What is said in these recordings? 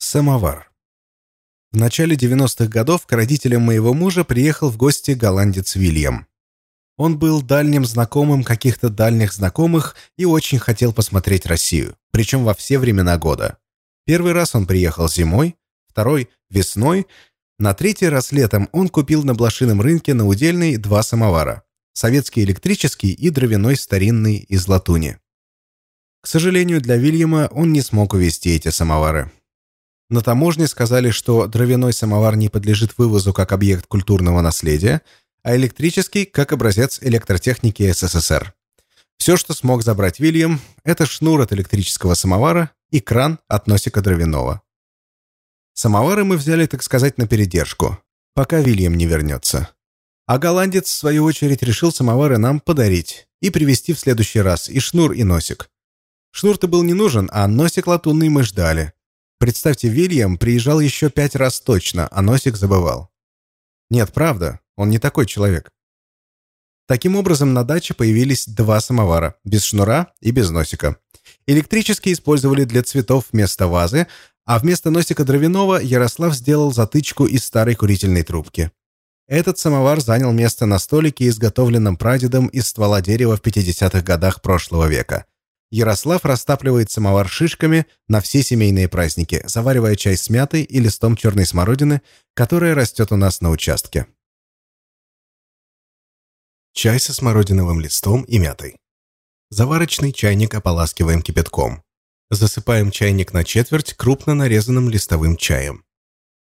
Самовар. В начале 90-х годов к родителям моего мужа приехал в гости голландец Вильям. Он был дальним знакомым каких-то дальних знакомых и очень хотел посмотреть Россию, причем во все времена года. Первый раз он приехал зимой, второй – весной, на третий раз летом он купил на блошином рынке на удельный два самовара – советский электрический и дровяной старинный из латуни. К сожалению, для Вильяма он не смог увезти эти самовары. На таможне сказали, что дровяной самовар не подлежит вывозу как объект культурного наследия, а электрический – как образец электротехники СССР. Все, что смог забрать Вильям, это шнур от электрического самовара и кран от носика дровяного. Самовары мы взяли, так сказать, на передержку, пока Вильям не вернется. А голландец, в свою очередь, решил самовары нам подарить и привезти в следующий раз и шнур, и носик. Шнур-то был не нужен, а носик латунный мы ждали. Представьте, Вильям приезжал еще пять раз точно, а носик забывал. Нет, правда, он не такой человек. Таким образом, на даче появились два самовара, без шнура и без носика. Электрические использовали для цветов вместо вазы, а вместо носика дровяного Ярослав сделал затычку из старой курительной трубки. Этот самовар занял место на столике, изготовленном прадедом из ствола дерева в 50-х годах прошлого века – Ярослав растапливает самовар шишками на все семейные праздники, заваривая чай с мятой и листом черной смородины, которая растет у нас на участке. Чай со смородиновым листом и мятой. Заварочный чайник ополаскиваем кипятком. Засыпаем чайник на четверть крупно нарезанным листовым чаем.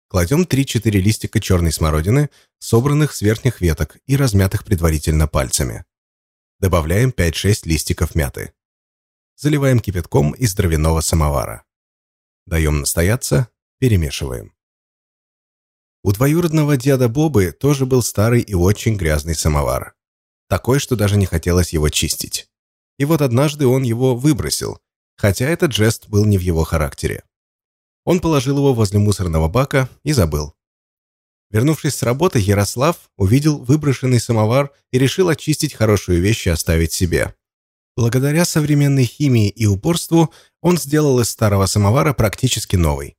Кладем 3-4 листика черной смородины, собранных с верхних веток и размятых предварительно пальцами. Добавляем 5-6 листиков мяты заливаем кипятком из дровяного самовара. Даем настояться, перемешиваем. У двоюродного деда Бобы тоже был старый и очень грязный самовар. Такой, что даже не хотелось его чистить. И вот однажды он его выбросил, хотя этот жест был не в его характере. Он положил его возле мусорного бака и забыл. Вернувшись с работы, Ярослав увидел выброшенный самовар и решил очистить хорошую вещь и оставить себе. Благодаря современной химии и упорству он сделал из старого самовара практически новый.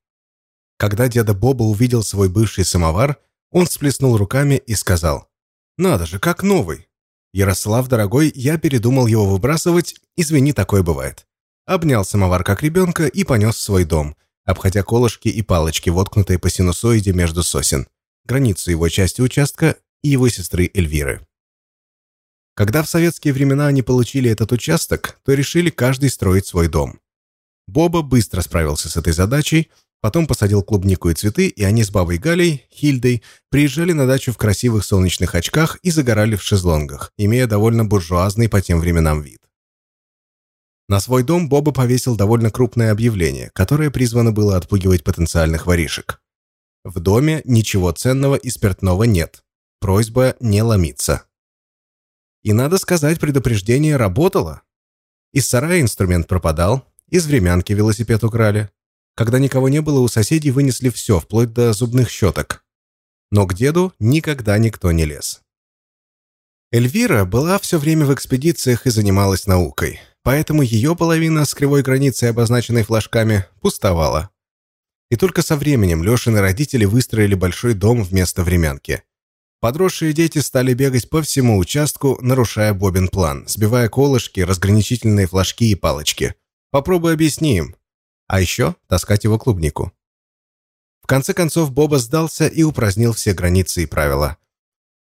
Когда деда Боба увидел свой бывший самовар, он всплеснул руками и сказал, «Надо же, как новый! Ярослав, дорогой, я передумал его выбрасывать, извини, такое бывает». Обнял самовар как ребенка и понес в свой дом, обходя колышки и палочки, воткнутые по синусоиде между сосен, границу его части участка и его сестры Эльвиры. Когда в советские времена они получили этот участок, то решили каждый строить свой дом. Боба быстро справился с этой задачей, потом посадил клубнику и цветы, и они с бабой Галей, Хильдой, приезжали на дачу в красивых солнечных очках и загорали в шезлонгах, имея довольно буржуазный по тем временам вид. На свой дом Боба повесил довольно крупное объявление, которое призвано было отпугивать потенциальных воришек. В доме ничего ценного и спиртного нет. Просьба не ломиться. И, надо сказать, предупреждение работало. Из сарая инструмент пропадал, из времянки велосипед украли. Когда никого не было, у соседей вынесли все, вплоть до зубных щеток. Но к деду никогда никто не лез. Эльвира была все время в экспедициях и занималась наукой, поэтому ее половина с кривой границей, обозначенной флажками, пустовала. И только со временем Лешины родители выстроили большой дом вместо времянки. Подросшие дети стали бегать по всему участку, нарушая Бобин план, сбивая колышки, разграничительные флажки и палочки. Попробуй объясни им. А еще таскать его клубнику. В конце концов Боба сдался и упразднил все границы и правила.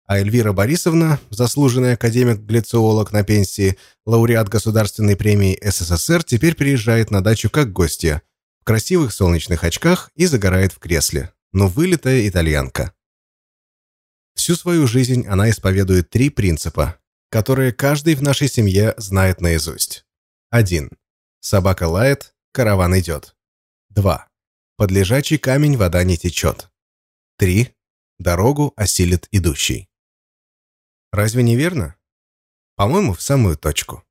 А Эльвира Борисовна, заслуженный академик-глициолог на пенсии, лауреат Государственной премии СССР, теперь приезжает на дачу как гостья, в красивых солнечных очках и загорает в кресле. Но вылитая итальянка. Всю свою жизнь она исповедует три принципа, которые каждый в нашей семье знает наизусть. 1. Собака лает, караван идет. 2. Под лежачий камень вода не течет. 3. Дорогу осилит идущий. Разве не верно? По-моему, в самую точку.